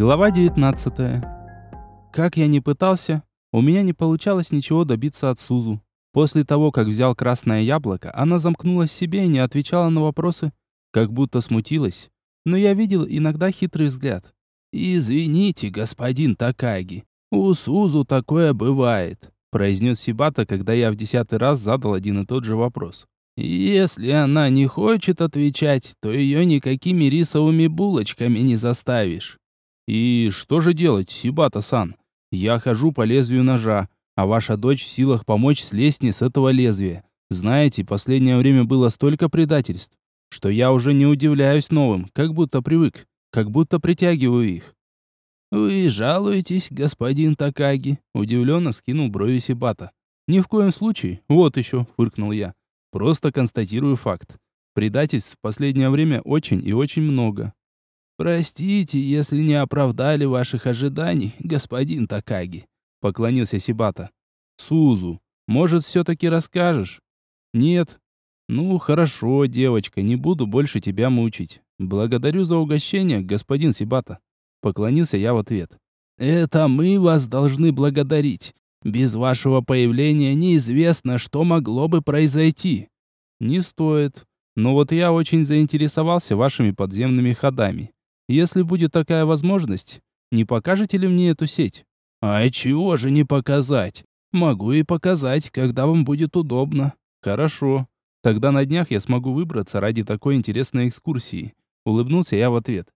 Глава 19. Как я не пытался, у меня не получалось ничего добиться от Сузу. После того, как взял красное яблоко, она замкнулась в себе и не отвечала на вопросы, как будто смутилась. Но я видел иногда хитрый взгляд. «Извините, господин Такаги, у Сузу такое бывает», произнес Сибата, когда я в десятый раз задал один и тот же вопрос. «Если она не хочет отвечать, то ее никакими рисовыми булочками не заставишь». И что же делать, Сибата-сан? Я хожу по лезвию ножа, а ваша дочь в силах помочь слезть не с этого лезвия. Знаете, последнее время было столько предательств, что я уже не удивляюсь новым, как будто привык, как будто притягиваю их. «Вы жалуетесь, господин Такаги?» Удивленно скинул брови Сибата. «Ни в коем случае. Вот еще», — фыркнул я. «Просто констатирую факт. Предательств в последнее время очень и очень много. «Простите, если не оправдали ваших ожиданий, господин Такаги», — поклонился Сибата. «Сузу, может, все-таки расскажешь?» «Нет». «Ну, хорошо, девочка, не буду больше тебя мучить. Благодарю за угощение, господин Сибата». Поклонился я в ответ. «Это мы вас должны благодарить. Без вашего появления неизвестно, что могло бы произойти». «Не стоит. Но вот я очень заинтересовался вашими подземными ходами. Если будет такая возможность, не покажете ли мне эту сеть? А чего же не показать? Могу и показать, когда вам будет удобно. Хорошо. Тогда на днях я смогу выбраться ради такой интересной экскурсии. Улыбнулся я в ответ.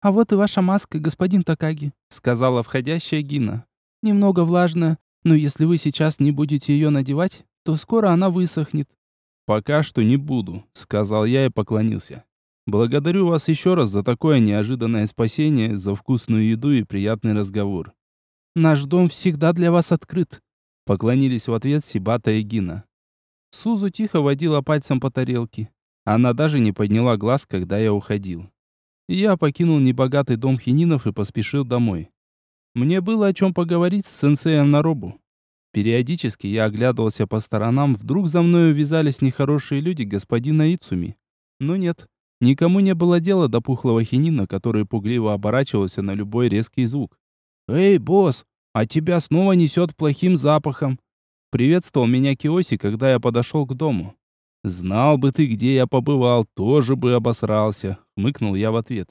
А вот и ваша маска, господин Такаги, сказала входящая Гина. Немного влажная, но если вы сейчас не будете ее надевать, то скоро она высохнет. Пока что не буду, сказал я и поклонился. Благодарю вас еще раз за такое неожиданное спасение, за вкусную еду и приятный разговор. Наш дом всегда для вас открыт. Поклонились в ответ Сибата и Гина. Сузу тихо водила пальцем по тарелке. Она даже не подняла глаз, когда я уходил. Я покинул небогатый дом хининов и поспешил домой. Мне было о чем поговорить с сенсеем Наробу. Периодически я оглядывался по сторонам, вдруг за мной увязались нехорошие люди господина Ицуми. Но нет, Никому не было дела до пухлого хинина, который пугливо оборачивался на любой резкий звук. «Эй, босс, а тебя снова несет плохим запахом!» Приветствовал меня Киоси, когда я подошел к дому. «Знал бы ты, где я побывал, тоже бы обосрался», — хмыкнул я в ответ.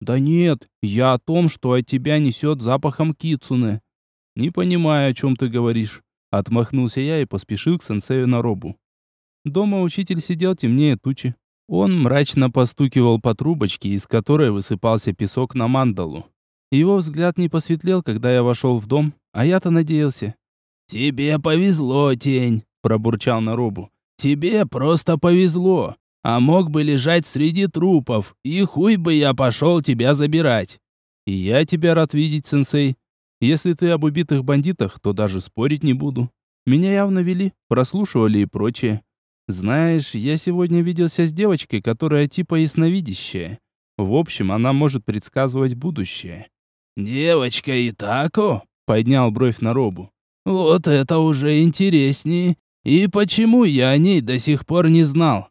«Да нет, я о том, что от тебя несет запахом кицуны». «Не понимаю, о чем ты говоришь», — отмахнулся я и поспешил к сенсею на робу. Дома учитель сидел темнее тучи. Он мрачно постукивал по трубочке, из которой высыпался песок на мандалу. Его взгляд не посветлел, когда я вошел в дом, а я-то надеялся. «Тебе повезло, тень», — пробурчал Нарубу. «Тебе просто повезло, а мог бы лежать среди трупов, и хуй бы я пошел тебя забирать». «И я тебя рад видеть, сенсей. Если ты об убитых бандитах, то даже спорить не буду. Меня явно вели, прослушивали и прочее. Знаешь, я сегодня виделся с девочкой, которая типа ясновидящая. В общем, она может предсказывать будущее. Девочка Итако? Поднял бровь на робу. Вот это уже интереснее. И почему я о ней до сих пор не знал?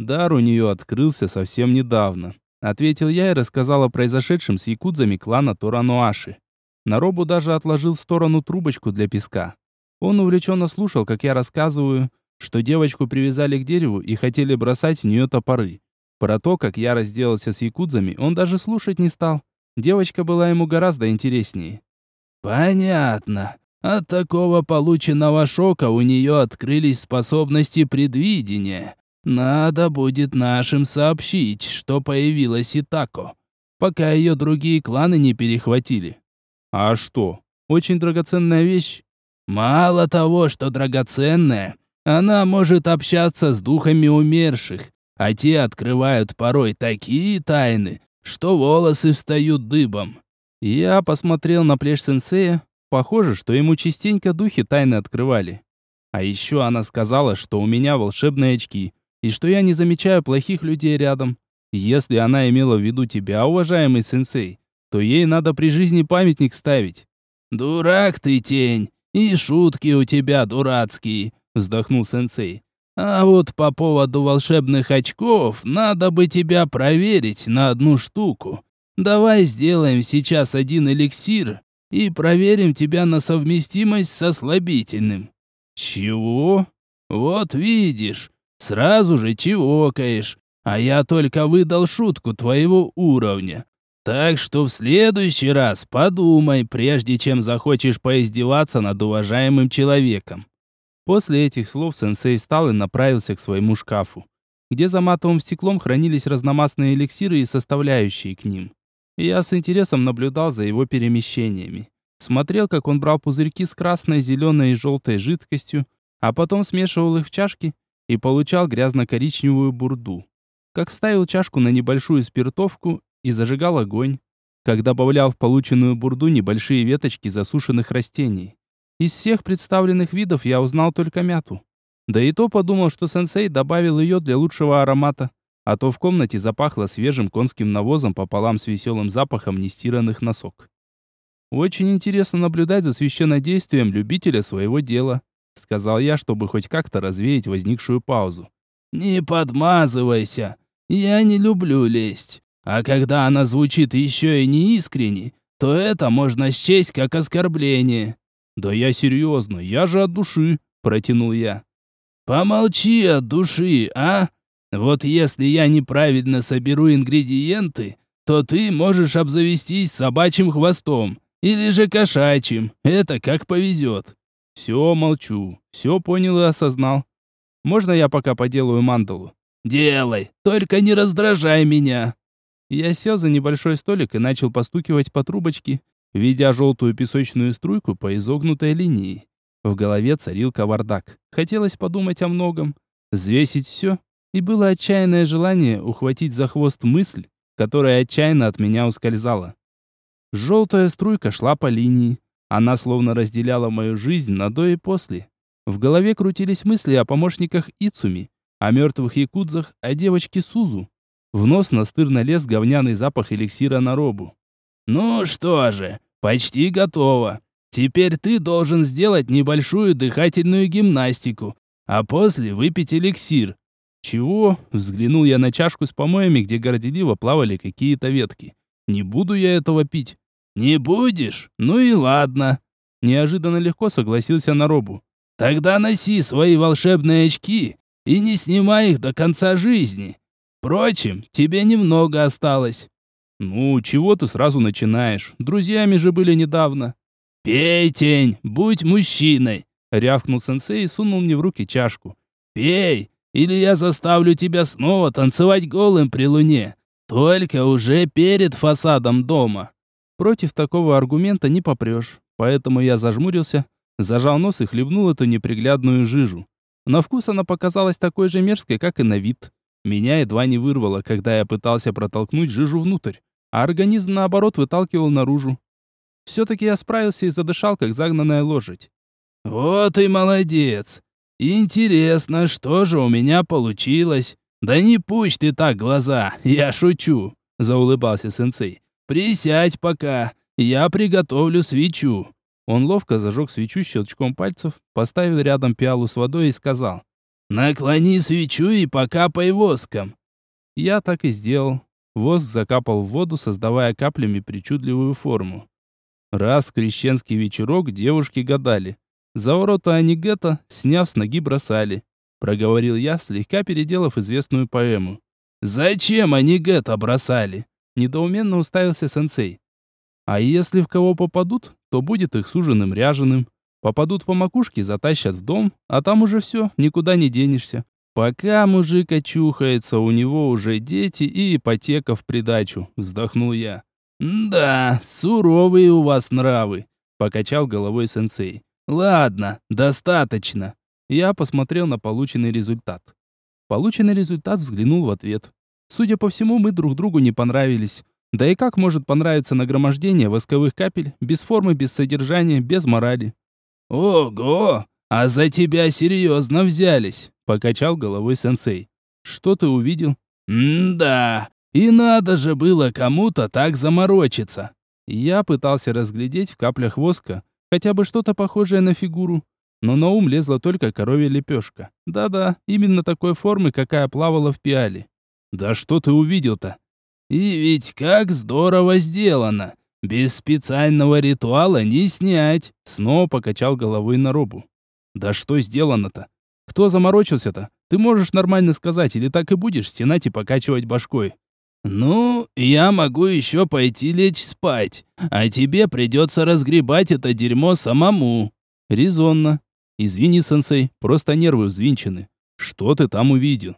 Дар у нее открылся совсем недавно. Ответил я и рассказал о произошедшем с якудзами клана Торануаши. Наробу даже отложил в сторону трубочку для песка. Он увлеченно слушал, как я рассказываю, что девочку привязали к дереву и хотели бросать в нее топоры. Про то, как я разделался с якудзами, он даже слушать не стал. Девочка была ему гораздо интереснее. «Понятно. От такого полученного шока у нее открылись способности предвидения. Надо будет нашим сообщить, что появилась Итако, пока ее другие кланы не перехватили». «А что? Очень драгоценная вещь?» «Мало того, что драгоценная, она может общаться с духами умерших, а те открывают порой такие тайны, что волосы встают дыбом. Я посмотрел на плешь сенсея. Похоже, что ему частенько духи тайны открывали. А еще она сказала, что у меня волшебные очки, и что я не замечаю плохих людей рядом. Если она имела в виду тебя, уважаемый сенсей, то ей надо при жизни памятник ставить. Дурак ты, тень, и шутки у тебя дурацкие вздохнул сенсей. А вот по поводу волшебных очков надо бы тебя проверить на одну штуку. Давай сделаем сейчас один эликсир и проверим тебя на совместимость со слабительным». «Чего?» «Вот видишь, сразу же чевокаешь, а я только выдал шутку твоего уровня. Так что в следующий раз подумай, прежде чем захочешь поиздеваться над уважаемым человеком». После этих слов сенсей встал и направился к своему шкафу, где за матовым стеклом хранились разномастные эликсиры и составляющие к ним. Я с интересом наблюдал за его перемещениями. Смотрел, как он брал пузырьки с красной, зеленой и желтой жидкостью, а потом смешивал их в чашки и получал грязно-коричневую бурду. Как ставил чашку на небольшую спиртовку и зажигал огонь, как добавлял в полученную бурду небольшие веточки засушенных растений. Из всех представленных видов я узнал только мяту. Да и то подумал, что сенсей добавил ее для лучшего аромата, а то в комнате запахло свежим конским навозом пополам с веселым запахом нестиранных носок. Очень интересно наблюдать за священнодействием любителя своего дела сказал я, чтобы хоть как-то развеять возникшую паузу. Не подмазывайся. Я не люблю лесть. А когда она звучит еще и неискренне, то это можно счесть как оскорбление. Да я серьезно, я же от души, протянул я. Помолчи от души, а? Вот если я неправильно соберу ингредиенты, то ты можешь обзавестись собачьим хвостом или же кошачьим. Это как повезет. Все, молчу. Все понял и осознал. Можно я пока поделаю мандалу? Делай, только не раздражай меня. Я сел за небольшой столик и начал постукивать по трубочке, видя желтую песочную струйку по изогнутой линии. В голове царил кавардак. Хотелось подумать о многом, взвесить все, и было отчаянное желание ухватить за хвост мысль, которая отчаянно от меня ускользала. Желтая струйка шла по линии, она словно разделяла мою жизнь на до и после. В голове крутились мысли о помощниках Ицуми, о мертвых якудзах, о девочке Сузу. В нос настырно лез говняный запах эликсира на робу. «Ну что же, почти готово. Теперь ты должен сделать небольшую дыхательную гимнастику, а после выпить эликсир». «Чего?» — взглянул я на чашку с помоями, где горделиво плавали какие-то ветки. «Не буду я этого пить. «Не будешь? Ну и ладно». Неожиданно легко согласился на робу. «Тогда носи свои волшебные очки и не снимай их до конца жизни. Впрочем, тебе немного осталось». «Ну, чего ты сразу начинаешь? Друзьями же были недавно». «Пей, тень, будь мужчиной!» Рявкнул сенсей и сунул мне в руки чашку. «Пей, или я заставлю тебя снова танцевать голым при луне, только уже перед фасадом дома». Против такого аргумента не попрешь, поэтому я зажмурился, зажал нос и хлебнул эту неприглядную жижу. На вкус она показалась такой же мерзкой, как и на вид. Меня едва не вырвало, когда я пытался протолкнуть жижу внутрь, а организм, наоборот, выталкивал наружу. Все-таки я справился и задышал, как загнанная лошадь. «Вот и молодец! Интересно, что же у меня получилось? Да не пусть ты так глаза, я шучу!» — заулыбался сенсей. «Присядь пока, я приготовлю свечу». Он ловко зажег свечу щелчком пальцев, поставил рядом пиалу с водой и сказал. «Наклони свечу и покапай воском». Я так и сделал. Воск закапал в воду, создавая каплями причудливую форму. Раз в крещенский вечерок девушки гадали. За ворота они гетто, сняв с ноги, бросали. Проговорил я, слегка переделав известную поэму. «Зачем они гетто бросали?» Недоуменно уставился сенсей. А если в кого попадут, то будет их суженым ряженым. Попадут по макушке, затащат в дом, а там уже все, никуда не денешься. Пока мужик очухается, у него уже дети и ипотека в придачу, вздохнул я. «Да, суровые у вас нравы», — покачал головой сенсей. «Ладно, достаточно». Я посмотрел на полученный результат. Полученный результат взглянул в ответ. Судя по всему, мы друг другу не понравились. Да и как может понравиться нагромождение восковых капель, без формы, без содержания, без морали? «Ого! А за тебя серьезно взялись!» — покачал головой сенсей. «Что ты увидел?» «М-да, и надо же было кому-то так заморочиться!» Я пытался разглядеть в каплях воска хотя бы что-то похожее на фигуру, но на ум лезла только коровья лепешка. Да-да, именно такой формы, какая плавала в пиале. «Да что ты увидел-то?» И ведь как здорово сделано! Без специального ритуала не снять!» Снова покачал головой на робу. «Да что сделано-то? Кто заморочился-то? Ты можешь нормально сказать, или так и будешь стенать и покачивать башкой?» «Ну, я могу еще пойти лечь спать, а тебе придется разгребать это дерьмо самому». «Резонно. Извини, сенсей, просто нервы взвинчены. Что ты там увидел?»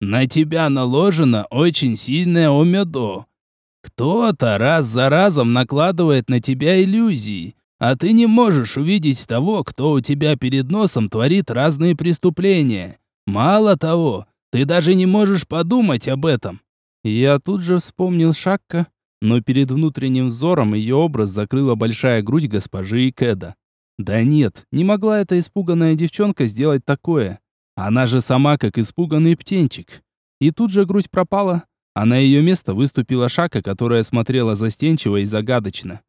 «На тебя наложено очень сильное омедо. Кто-то раз за разом накладывает на тебя иллюзии, а ты не можешь увидеть того, кто у тебя перед носом творит разные преступления. Мало того, ты даже не можешь подумать об этом. Я тут же вспомнил Шакка, но перед внутренним взором ее образ закрыла большая грудь госпожи Икеда. Да нет, не могла эта испуганная девчонка сделать такое. Она же сама как испуганный птенчик. И тут же грудь пропала, а на ее место выступила Шака, которая смотрела застенчиво и загадочно.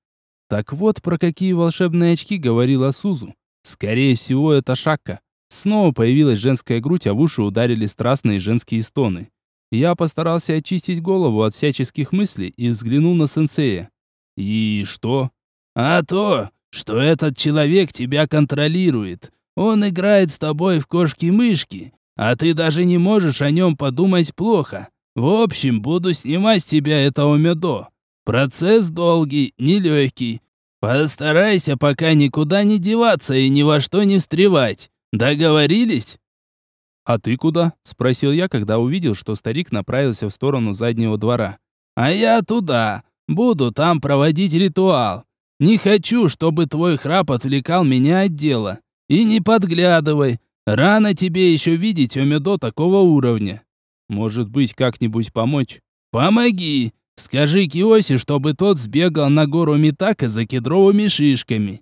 Так вот, про какие волшебные очки говорила Сузу. Скорее всего, это Шака. Снова появилась женская грудь, а в уши ударили страстные женские стоны. Я постарался очистить голову от всяческих мыслей и взглянул на сенсея. «И что?» «А то, что этот человек тебя контролирует. Он играет с тобой в кошки-мышки, а ты даже не можешь о нем подумать плохо. В общем, буду снимать с тебя это умедо. Процесс долгий, нелегкий. Постарайся пока никуда не деваться и ни во что не встревать. Договорились?» «А ты куда?» — спросил я, когда увидел, что старик направился в сторону заднего двора. «А я туда. Буду там проводить ритуал. Не хочу, чтобы твой храп отвлекал меня от дела. И не подглядывай. Рано тебе еще видеть Омедо такого уровня. Может быть, как-нибудь помочь? Помоги. Скажи Киоси, чтобы тот сбегал на гору Митака за кедровыми шишками.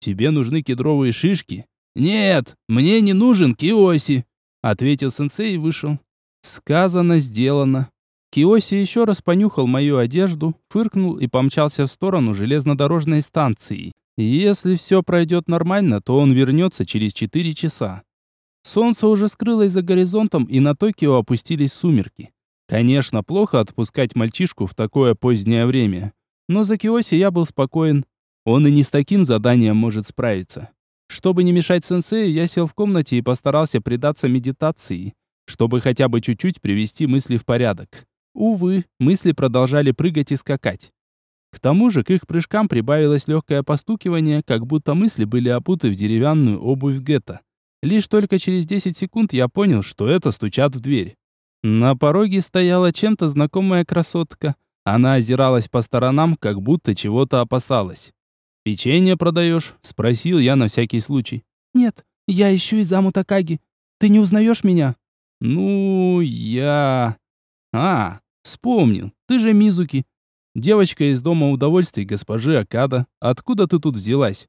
Тебе нужны кедровые шишки? Нет, мне не нужен Киоси, ответил сенсей и вышел. Сказано, сделано. Киоси еще раз понюхал мою одежду, фыркнул и помчался в сторону железнодорожной станции. Если все пройдет нормально, то он вернется через четыре часа. Солнце уже скрылось за горизонтом, и на Токио опустились сумерки. Конечно, плохо отпускать мальчишку в такое позднее время, но за Киоси я был спокоен. Он и не с таким заданием может справиться. Чтобы не мешать сенсею, я сел в комнате и постарался предаться медитации, чтобы хотя бы чуть-чуть привести мысли в порядок. Увы, мысли продолжали прыгать и скакать. К тому же к их прыжкам прибавилось легкое постукивание, как будто мысли были опуты в деревянную обувь гетто. Лишь только через 10 секунд я понял, что это стучат в дверь. На пороге стояла чем-то знакомая красотка. Она озиралась по сторонам, как будто чего-то опасалась. «Печенье продаешь?» — спросил я на всякий случай. «Нет, я ищу из Амутакаги. Ты не узнаешь меня?» «Ну, я...» «А, вспомнил. Ты же Мизуки. Девочка из Дома удовольствий госпожи Акада. Откуда ты тут взялась?»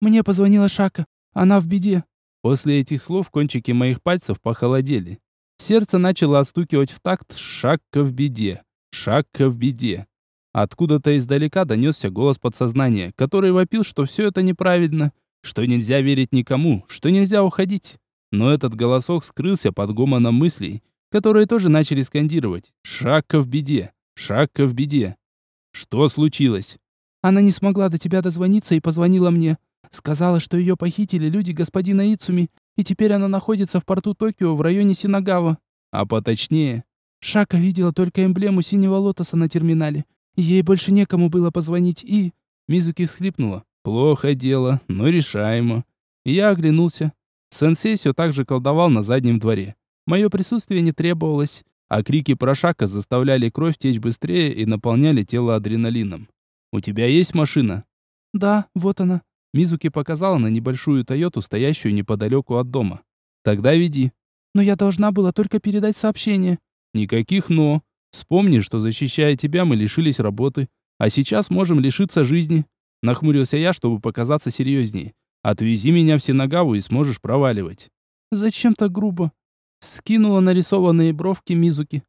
«Мне позвонила Шака. Она в беде». После этих слов кончики моих пальцев похолодели. Сердце начало отстукивать в такт «Шагка в беде! Шагка в беде!». Откуда-то издалека донесся голос подсознания, который вопил, что все это неправильно, что нельзя верить никому, что нельзя уходить. Но этот голосок скрылся под гомоном мыслей, которые тоже начали скандировать «Шагка в беде! Шагка в беде!». Что случилось? Она не смогла до тебя дозвониться и позвонила мне. Сказала, что ее похитили люди господина Ицуми, и теперь она находится в порту Токио в районе Синагава. А поточнее, Шака видела только эмблему синего лотоса на терминале. Ей больше некому было позвонить и... Мизуки всхлипнула. Плохо дело, но решаемо. Я оглянулся. Сенсей все так же колдовал на заднем дворе. Мое присутствие не требовалось, а крики про Шака заставляли кровь течь быстрее и наполняли тело адреналином. «У тебя есть машина?» «Да, вот она», Мизуки показала на небольшую Тойоту, стоящую неподалеку от дома. «Тогда веди». «Но я должна была только передать сообщение». «Никаких «но». Вспомни, что защищая тебя, мы лишились работы, а сейчас можем лишиться жизни». Нахмурился я, чтобы показаться серьезнее. «Отвези меня в Синагаву и сможешь проваливать». «Зачем так грубо?» Скинула нарисованные бровки Мизуки.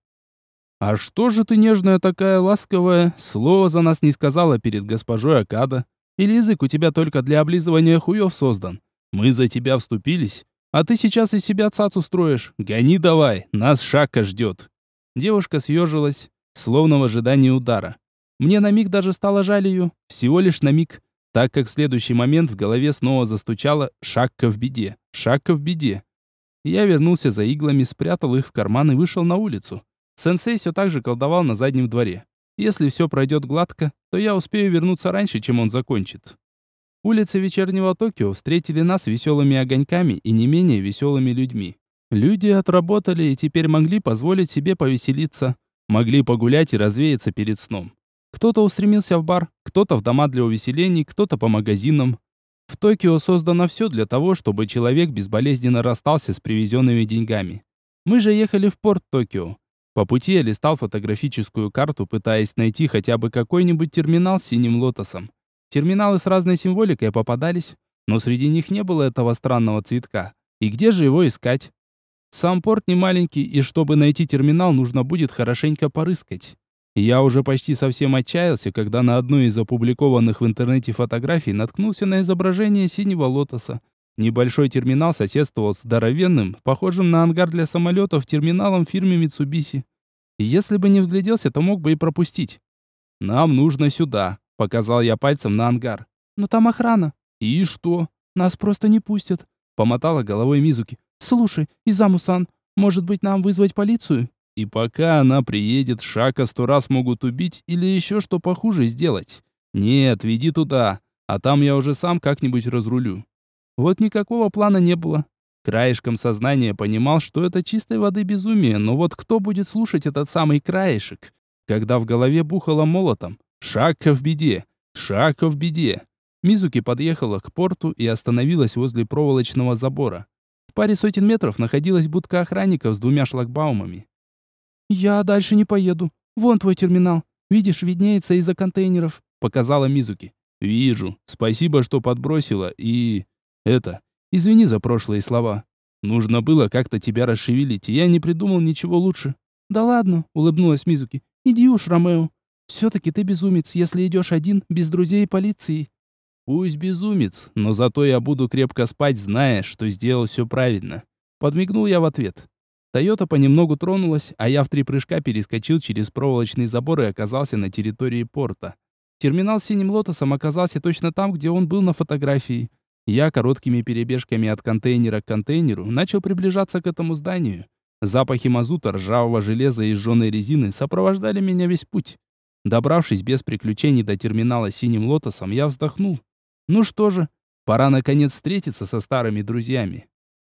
«А что же ты нежная такая, ласковая? Слово за нас не сказала перед госпожой Акада. Или язык у тебя только для облизывания хуев создан? Мы за тебя вступились, а ты сейчас из себя цацу строишь. Гони давай, нас Шака ждет». Девушка съежилась, словно в ожидании удара. Мне на миг даже стало жаль ее, всего лишь на миг, так как в следующий момент в голове снова застучало «Шагка в беде! Шагка в беде!». Я вернулся за иглами, спрятал их в карман и вышел на улицу. Сенсей все так же колдовал на заднем дворе. Если все пройдет гладко, то я успею вернуться раньше, чем он закончит. Улицы вечернего Токио встретили нас веселыми огоньками и не менее веселыми людьми. Люди отработали и теперь могли позволить себе повеселиться, могли погулять и развеяться перед сном. Кто-то устремился в бар, кто-то в дома для увеселений, кто-то по магазинам. В Токио создано все для того, чтобы человек безболезненно расстался с привезенными деньгами. Мы же ехали в порт Токио. По пути я листал фотографическую карту, пытаясь найти хотя бы какой-нибудь терминал с синим лотосом. Терминалы с разной символикой попадались, но среди них не было этого странного цветка. И где же его искать? Сам порт не маленький, и чтобы найти терминал, нужно будет хорошенько порыскать. Я уже почти совсем отчаялся, когда на одной из опубликованных в интернете фотографий наткнулся на изображение синего лотоса. Небольшой терминал соседствовал с здоровенным, похожим на ангар для самолетов, терминалом фирмы Mitsubishi. Если бы не вгляделся, то мог бы и пропустить. «Нам нужно сюда», — показал я пальцем на ангар. «Но там охрана». «И что?» «Нас просто не пустят», — помотала головой Мизуки. «Слушай, Изаму-сан, может быть, нам вызвать полицию?» И пока она приедет, Шака сто раз могут убить или еще что похуже сделать. Нет, веди туда, а там я уже сам как-нибудь разрулю. Вот никакого плана не было. Краешком сознания понимал, что это чистой воды безумие, но вот кто будет слушать этот самый краешек, когда в голове бухало молотом? Шака в беде, Шака в беде. Мизуки подъехала к порту и остановилась возле проволочного забора. В паре сотен метров находилась будка охранников с двумя шлагбаумами. «Я дальше не поеду. Вон твой терминал. Видишь, виднеется из-за контейнеров», — показала Мизуки. «Вижу. Спасибо, что подбросила. И... это... Извини за прошлые слова. Нужно было как-то тебя расшевелить, и я не придумал ничего лучше». «Да ладно», — улыбнулась Мизуки. «Иди уж, Ромео. Все-таки ты безумец, если идешь один, без друзей и полиции». «Пусть безумец, но зато я буду крепко спать, зная, что сделал все правильно». Подмигнул я в ответ. Тойота понемногу тронулась, а я в три прыжка перескочил через проволочный забор и оказался на территории порта. Терминал с синим лотосом оказался точно там, где он был на фотографии. Я короткими перебежками от контейнера к контейнеру начал приближаться к этому зданию. Запахи мазута, ржавого железа и сжженной резины сопровождали меня весь путь. Добравшись без приключений до терминала синим лотосом, я вздохнул. Ну что же, пора наконец встретиться со старыми друзьями.